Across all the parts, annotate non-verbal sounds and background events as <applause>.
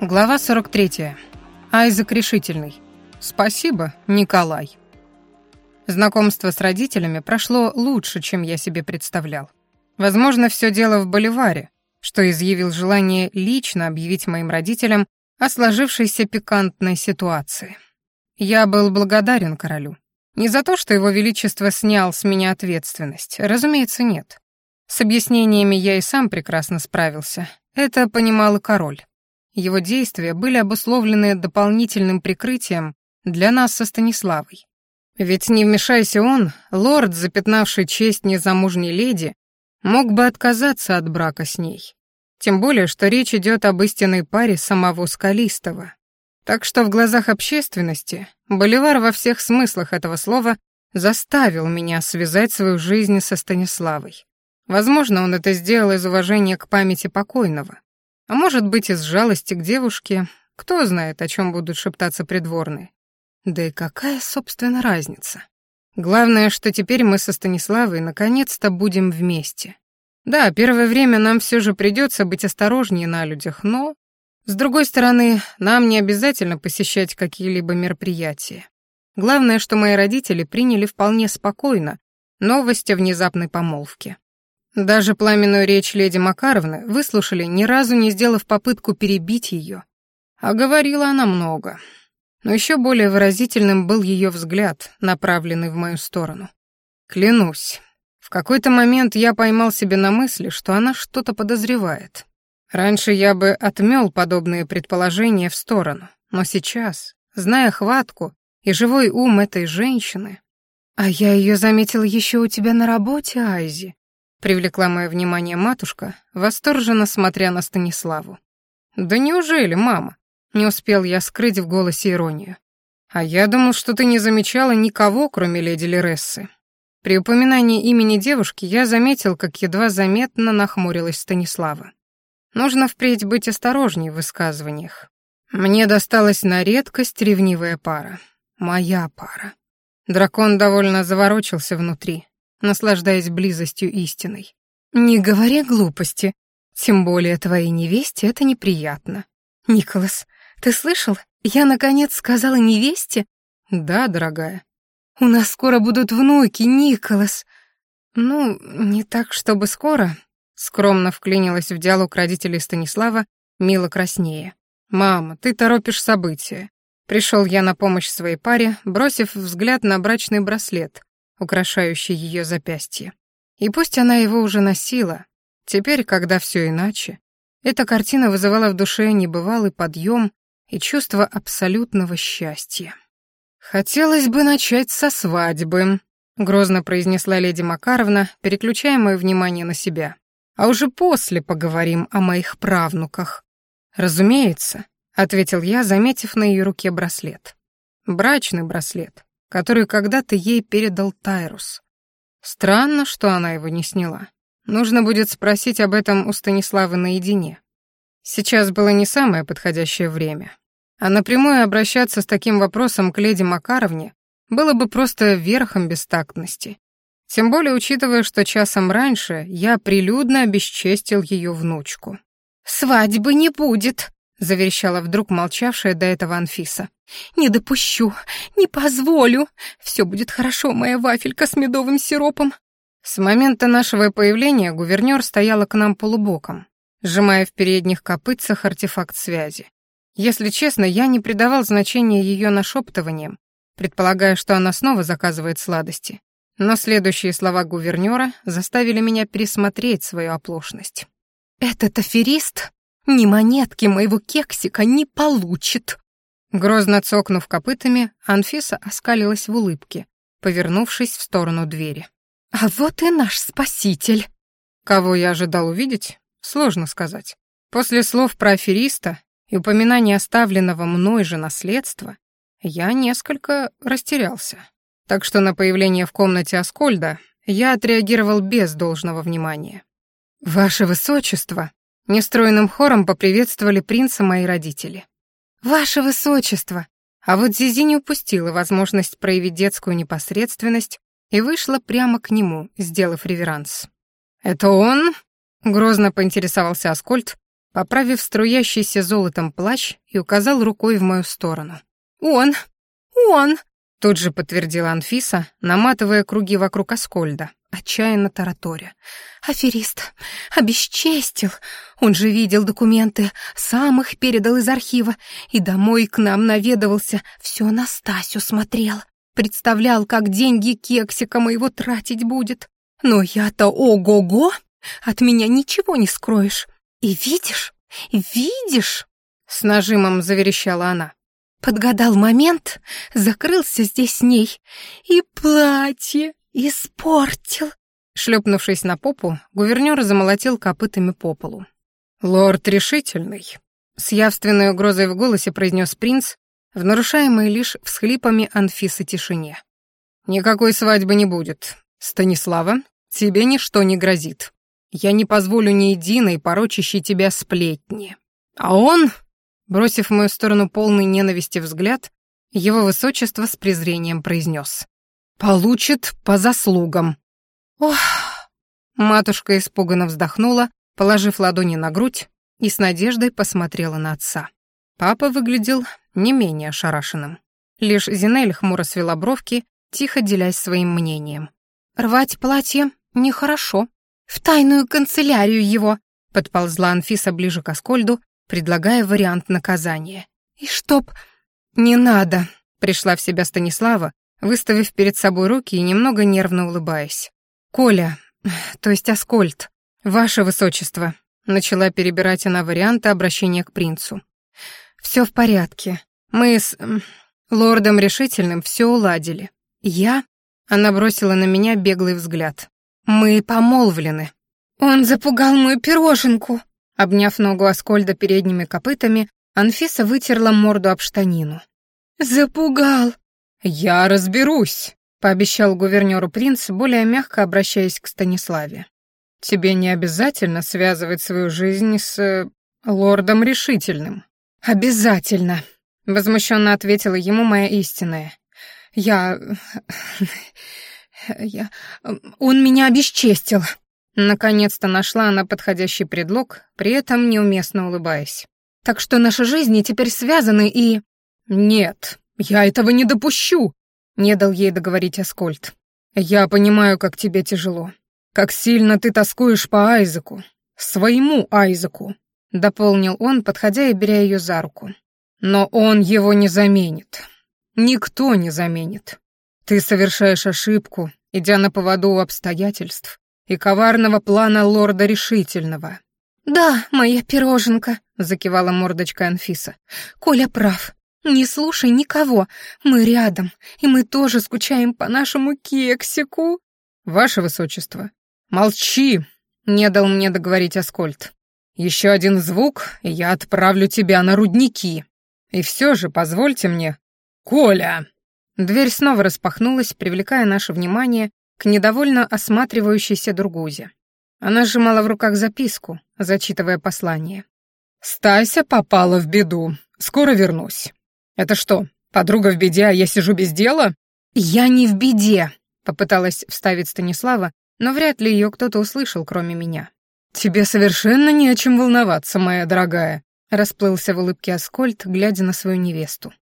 Глава 43. Айзек решительный. Спасибо, Николай. Знакомство с родителями прошло лучше, чем я себе представлял. Возможно, все дело в Боливаре, что изъявил желание лично объявить моим родителям о сложившейся пикантной ситуации. Я был благодарен королю. Не за то, что его величество снял с меня ответственность, разумеется, нет. С объяснениями я и сам прекрасно справился. Это понимал и король. Его действия были обусловлены дополнительным прикрытием для нас со Станиславой. Ведь не вмешайся он, лорд, запятнавший честь незамужней леди, мог бы отказаться от брака с ней. Тем более, что речь идет об истинной паре самого Скалистого. Так что в глазах общественности Боливар во всех смыслах этого слова заставил меня связать свою жизнь со Станиславой. Возможно, он это сделал из уважения к памяти покойного. А может быть, из жалости к девушке, кто знает, о чем будут шептаться придворные. Да и какая, собственно, разница? Главное, что теперь мы со Станиславой наконец-то будем вместе. Да, первое время нам все же придется быть осторожнее на людях, но, с другой стороны, нам не обязательно посещать какие-либо мероприятия. Главное, что мои родители приняли вполне спокойно новость о внезапной помолвке. Даже пламенную речь леди Макаровны выслушали, ни разу не сделав попытку перебить ее. А говорила она много. Но еще более выразительным был ее взгляд, направленный в мою сторону. Клянусь, в какой-то момент я поймал себя на мысли, что она что-то подозревает. Раньше я бы отмел подобные предположения в сторону, но сейчас, зная хватку и живой ум этой женщины... «А я ее заметила еще у тебя на работе, Айзи», Привлекла мое внимание матушка, восторженно смотря на Станиславу. «Да неужели, мама?» Не успел я скрыть в голосе иронию. «А я думал, что ты не замечала никого, кроме леди Лерессы». При упоминании имени девушки я заметил, как едва заметно нахмурилась Станислава. Нужно впредь быть осторожней в высказываниях. Мне досталась на редкость ревнивая пара. Моя пара. Дракон довольно заворочился внутри, наслаждаясь близостью истиной. «Не говори глупости, тем более твоей невесте это неприятно. Николас, ты слышал? Я, наконец, сказала невесте?» «Да, дорогая». «У нас скоро будут внуки, Николас». «Ну, не так, чтобы скоро», — скромно вклинилась в диалог родителей Станислава, мило краснее. «Мама, ты торопишь события». Пришел я на помощь своей паре, бросив взгляд на брачный браслет, украшающий ее запястье. И пусть она его уже носила, теперь, когда все иначе, эта картина вызывала в душе небывалый подъем и чувство абсолютного счастья. «Хотелось бы начать со свадьбы», — грозно произнесла леди Макаровна, переключая мое внимание на себя. «А уже после поговорим о моих правнуках». «Разумеется», — ответил я, заметив на ее руке браслет. Брачный браслет, который когда-то ей передал Тайрус. Странно, что она его не сняла. Нужно будет спросить об этом у Станиславы наедине. Сейчас было не самое подходящее время. А напрямую обращаться с таким вопросом к леди Макаровне было бы просто верхом бестактности. Тем более учитывая, что часом раньше я прилюдно обесчестил ее внучку. «Свадьбы не будет», — заверещала вдруг молчавшая до этого Анфиса. «Не допущу, не позволю. Все будет хорошо, моя вафелька с медовым сиропом». С момента нашего появления гувернёр стояла к нам полубоком, сжимая в передних копытцах артефакт связи. Если честно, я не придавал значения ее нашептываниям, предполагая, что она снова заказывает сладости. Но следующие слова гувернёра заставили меня пересмотреть свою оплошность. «Этот аферист ни монетки моего кексика не получит!» Грозно цокнув копытами, Анфиса оскалилась в улыбке, повернувшись в сторону двери. «А вот и наш спаситель!» Кого я ожидал увидеть, сложно сказать. После слов про афериста и упоминания оставленного мной же наследства, я несколько растерялся. Так что на появление в комнате Аскольда я отреагировал без должного внимания. «Ваше Высочество!» Нестроенным хором поприветствовали принца мои родители. «Ваше высочество!» А вот Зизи не упустила возможность проявить детскую непосредственность и вышла прямо к нему, сделав реверанс. «Это он?» — грозно поинтересовался Аскольд, поправив струящийся золотом плащ и указал рукой в мою сторону. «Он! Он!» — тут же подтвердила Анфиса, наматывая круги вокруг Аскольда, отчаянно тараторя. «Аферист! Обесчестил! Он же видел документы, сам их передал из архива и домой к нам наведывался, все на Стасю смотрел. Представлял, как деньги кексика моего тратить будет. Но я-то ого-го! От меня ничего не скроешь. И видишь, видишь!» С нажимом заверещала она. Подгадал момент, закрылся здесь с ней. И платье испортил. Шлепнувшись на попу, гувернер замолотил копытами по полу. «Лорд решительный», — с явственной угрозой в голосе произнес принц, в нарушаемой лишь всхлипами Анфисы тишине. «Никакой свадьбы не будет. Станислава, тебе ничто не грозит. Я не позволю ни единой порочащей тебя сплетни. А он, бросив в мою сторону полный ненависти взгляд, его высочество с презрением произнес. «Получит по заслугам». «Ох!» Матушка испуганно вздохнула, положив ладони на грудь, и с надеждой посмотрела на отца. Папа выглядел не менее ошарашенным. Лишь Зинель хмуро свела бровки, тихо делясь своим мнением. «Рвать платье нехорошо», «В тайную канцелярию его!» — подползла Анфиса ближе к Аскольду, предлагая вариант наказания. «И чтоб...» «Не надо!» — пришла в себя Станислава, выставив перед собой руки и немного нервно улыбаясь. «Коля, то есть Аскольд, ваше высочество», — начала перебирать она варианты обращения к принцу. «Все в порядке. Мы с... лордом решительным все уладили. Я...» — она бросила на меня беглый взгляд. Мы помолвлены. Он запугал мою пироженку. Обняв ногу Аскольда передними копытами, Анфиса вытерла морду об штанину. Запугал. Я разберусь, пообещал гувернёру принц, более мягко обращаясь к Станиславе. Тебе не обязательно связывать свою жизнь с э, лордом решительным. Обязательно, возмущенно ответила ему моя истинная. Я <laughs> Я... Он меня обесчестил». Наконец-то нашла она подходящий предлог, при этом неуместно улыбаясь. «Так что наши жизни теперь связаны и...» «Нет, я этого не допущу!» — не дал ей договорить Аскольд. «Я понимаю, как тебе тяжело. Как сильно ты тоскуешь по Айзеку. Своему Айзеку», — дополнил он, подходя и беря ее за руку. «Но он его не заменит. Никто не заменит. Ты совершаешь ошибку, идя на поводу у обстоятельств и коварного плана лорда решительного. «Да, моя пироженка», — закивала мордочкой Анфиса. «Коля прав. Не слушай никого. Мы рядом, и мы тоже скучаем по нашему кексику». «Ваше высочество, молчи!» — не дал мне договорить Аскольд. «Еще один звук, и я отправлю тебя на рудники. И все же позвольте мне...» «Коля!» Дверь снова распахнулась, привлекая наше внимание к недовольно осматривающейся Другузе. Она сжимала в руках записку, зачитывая послание. «Стася попала в беду. Скоро вернусь. Это что, подруга в беде, а я сижу без дела?» «Я не в беде», — попыталась вставить Станислава, но вряд ли ее кто-то услышал, кроме меня. «Тебе совершенно не о чем волноваться, моя дорогая», — расплылся в улыбке Аскольд, глядя на свою невесту.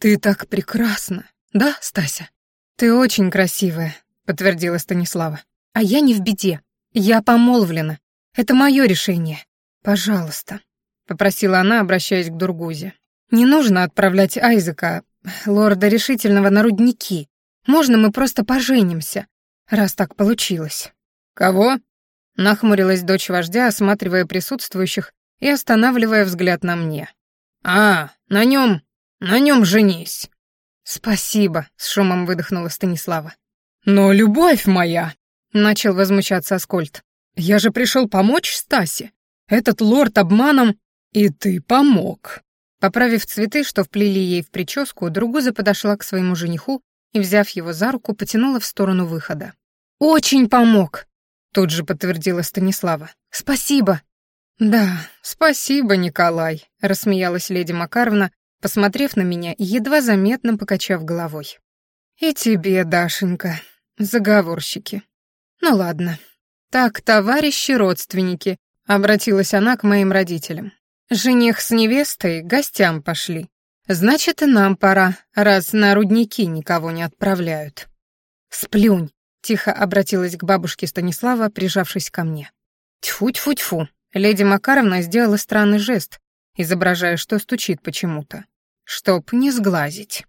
«Ты так прекрасна, «Да, Стася?» «Ты очень красивая», — подтвердила Станислава. «А я не в беде. Я помолвлена. Это мое решение. Пожалуйста», — попросила она, обращаясь к Дургузе. «Не нужно отправлять Айзека, лорда решительного, на рудники. Можно мы просто поженимся, раз так получилось». «Кого?» — нахмурилась дочь вождя, осматривая присутствующих и останавливая взгляд на мне. «А, на нем, на нем женись». «Спасибо», — с шумом выдохнула Станислава. «Но любовь моя!» — начал возмущаться Аскольд. «Я же пришел помочь Стасе. Этот лорд обманом...» «И ты помог». Поправив цветы, что вплели ей в прическу, Другуза подошла к своему жениху и, взяв его за руку, потянула в сторону выхода. «Очень помог», — тут же подтвердила Станислава. «Спасибо». «Да, спасибо, Николай», — рассмеялась леди Макаровна, посмотрев на меня и едва заметно покачав головой. «И тебе, Дашенька, заговорщики. Ну ладно. Так, товарищи родственники, Обратилась она к моим родителям. Жених с невестой гостям пошли. Значит, и нам пора, раз на рудники никого не отправляют. Сплюнь, тихо обратилась к бабушке Станислава, прижавшись ко мне. Тьфу-тьфу-тьфу. Леди Макаровна сделала странный жест, изображая, что стучит почему-то. Чтоб не сглазить.